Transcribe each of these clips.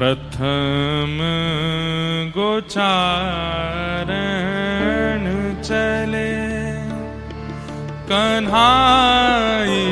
प्रथम गोचारण चले। कन्हाई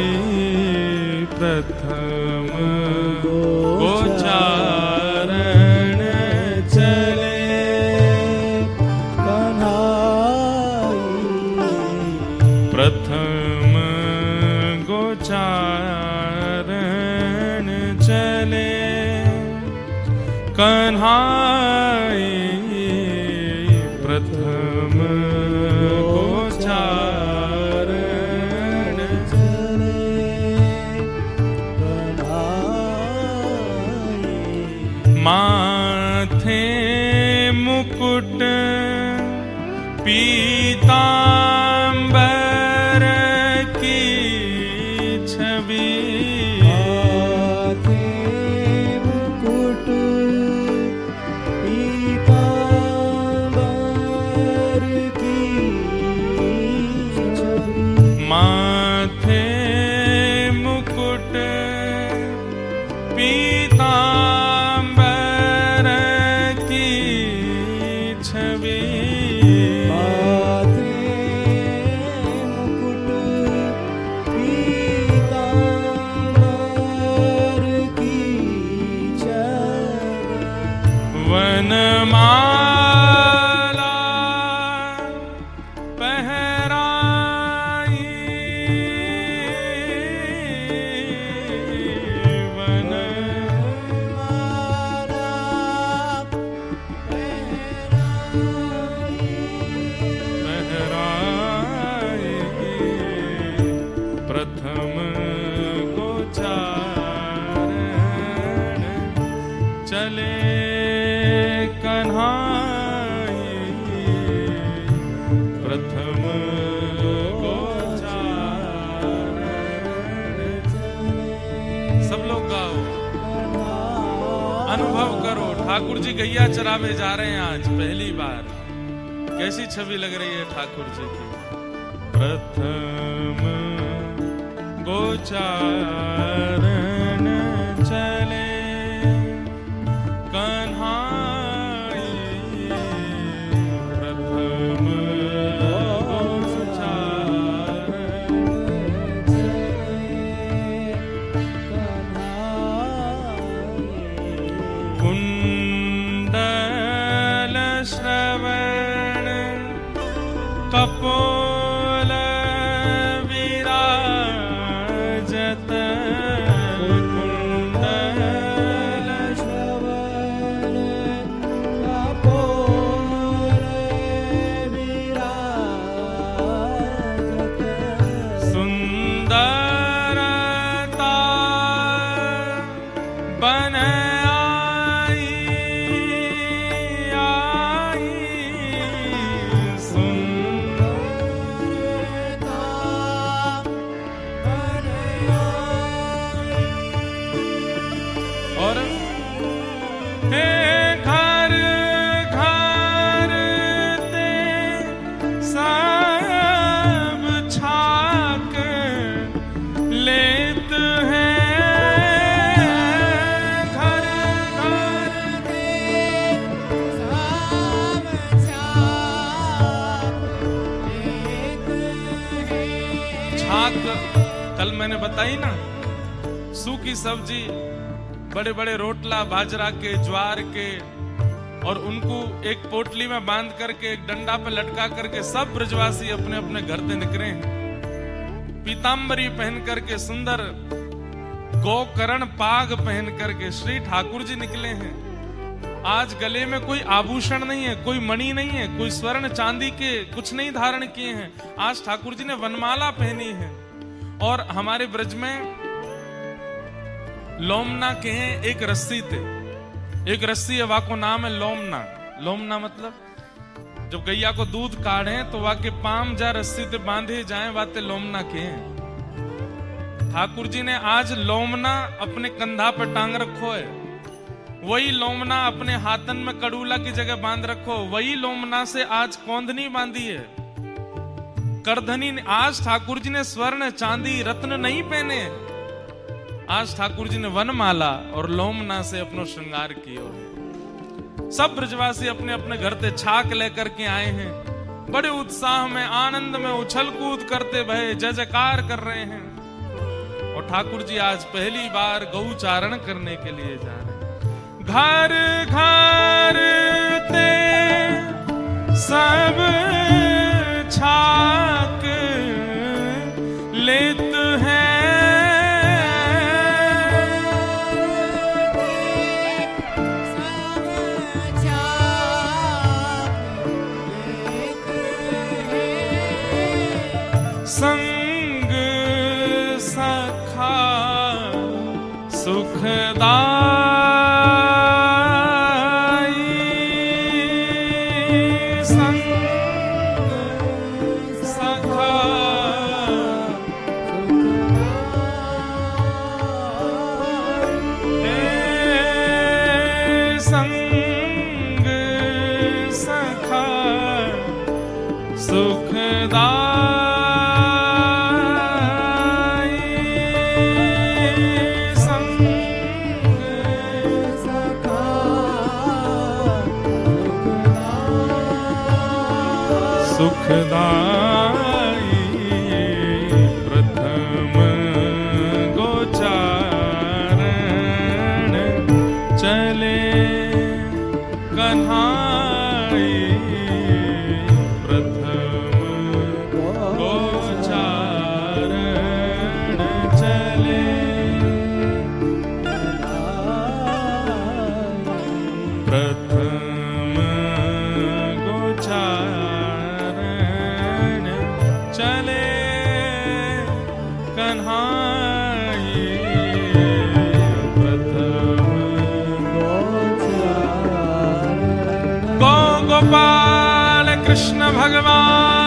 ठाकुर जी गैया चरावे जा रहे हैं आज, पहली बार। कैसी छवि लग रही है ठाकुर जी की? प्रथम गोचारण और हे घर घर ते सब छाक लेत हैं। घर घर छाक, कल मैंने बताई ना, सूखी सब्ज़ी बड़े बड़े रोटला, बाजरा के, ज्वार के, और उनको एक पोटली में बाँध करके, एक डंडा पे लटका करके सब ब्रजवासी अपने अपने घर से निकले हैं। पीताम्बरी पहन करके सुंदर गोकर्ण पाग पहन करके श्री ठाकुर जी निकले हैं। आज गले में कोई आभूषण नहीं है, कोई मणि नहीं है, कोई स्वर्ण चांदी के कुछ नहीं धारण किए हैं। आज ठाकुर जी ने वनमाला पहनी है। और हमारे ब्रज में लोमना के हैं एक रस्सी थे एक रस्सी है, वाको नाम है लोमना। लोमना मतलब जब गैया को दूध काढ़े तो वा के पाम जा रस्सी ते बांधे जाए, वाते लोमना के हैं ठाकुर जी ने आज लोमना अपने कंधा पर टांग रखो है। वही लोमना अपने हाथन में कड़ूला की जगह बाँध रखो। वही लोमना से आज कौंधनी बांधी है। करधनी आज ठाकुर जी ने स्वर्ण चांदी, रत्न नहीं पहने। आज ठाकुर जी ने वनमाला और लोमना से अपनो श्रृंगार कियो है। सब ब्रजवासी अपने अपने घर से छाक लेकर के आए हैं। बड़े उत्साह में, आनंद में उछल कूद करते भय, जय जयकार कर रहे हैं। और ठाकुर जी आज पहली बार गौचारण करने के लिए जा रहे हैं। घर घर ते सब छाक लेत कन्हा गोपाल कृष्ण भगवान।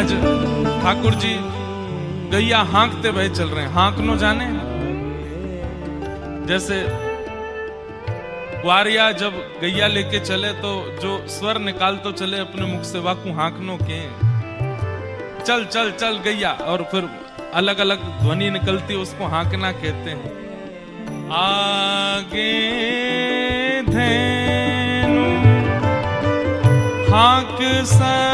आज ठाकुर जी गैया हाँकते भय चल रहे हैं। हाँकनो जाने। जैसे ग्वारिया जब गैया लेके चले तो जो स्वर निकाल तो चले अपने मुख से, वाकू हाँकनो के? चल चल चल गैया। और फिर अलग अलग ध्वनि निकलती, उसको हाँकना कहते हैं। आगे धैनु, हाँक सब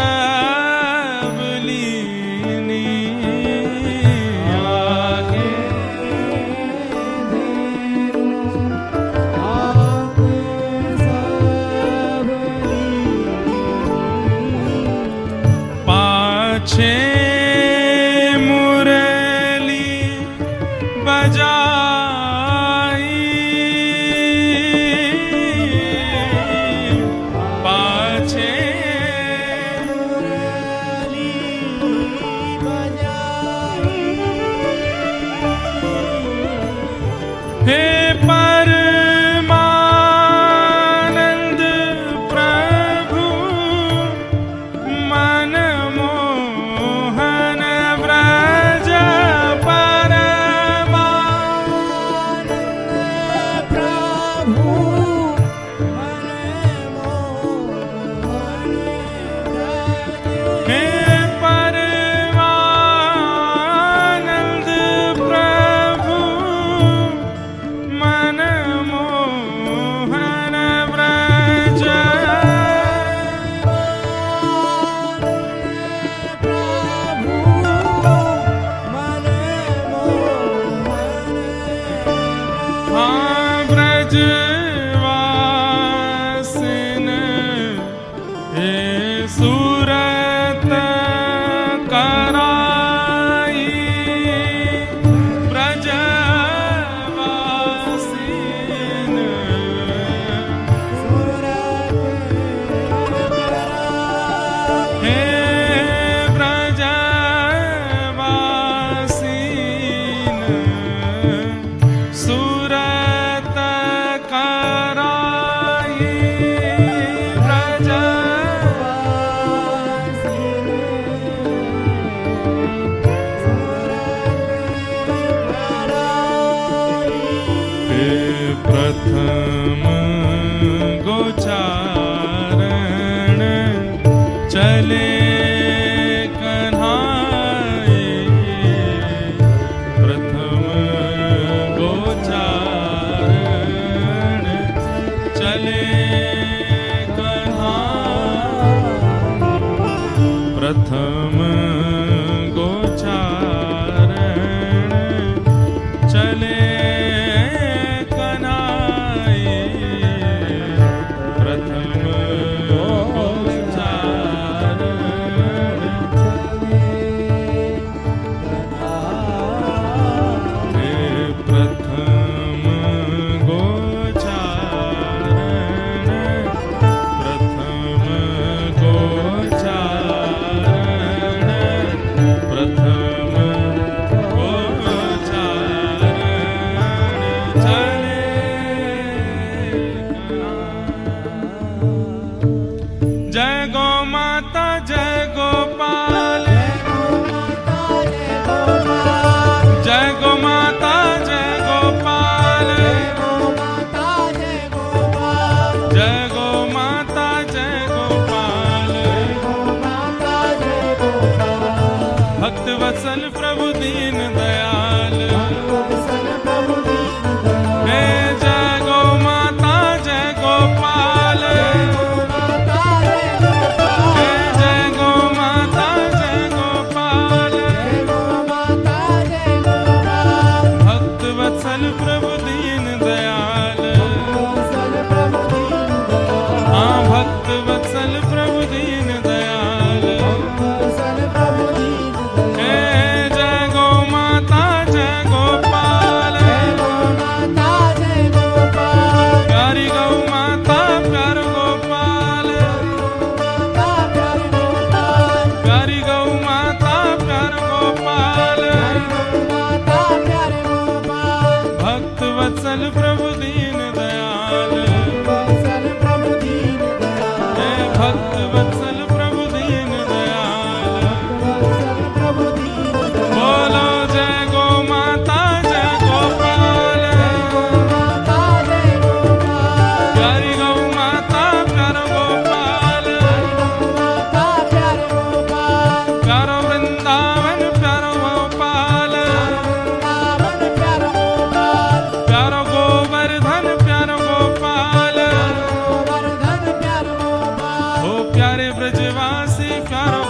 हे भक्त प्यारे ब्रजवासी प्यारो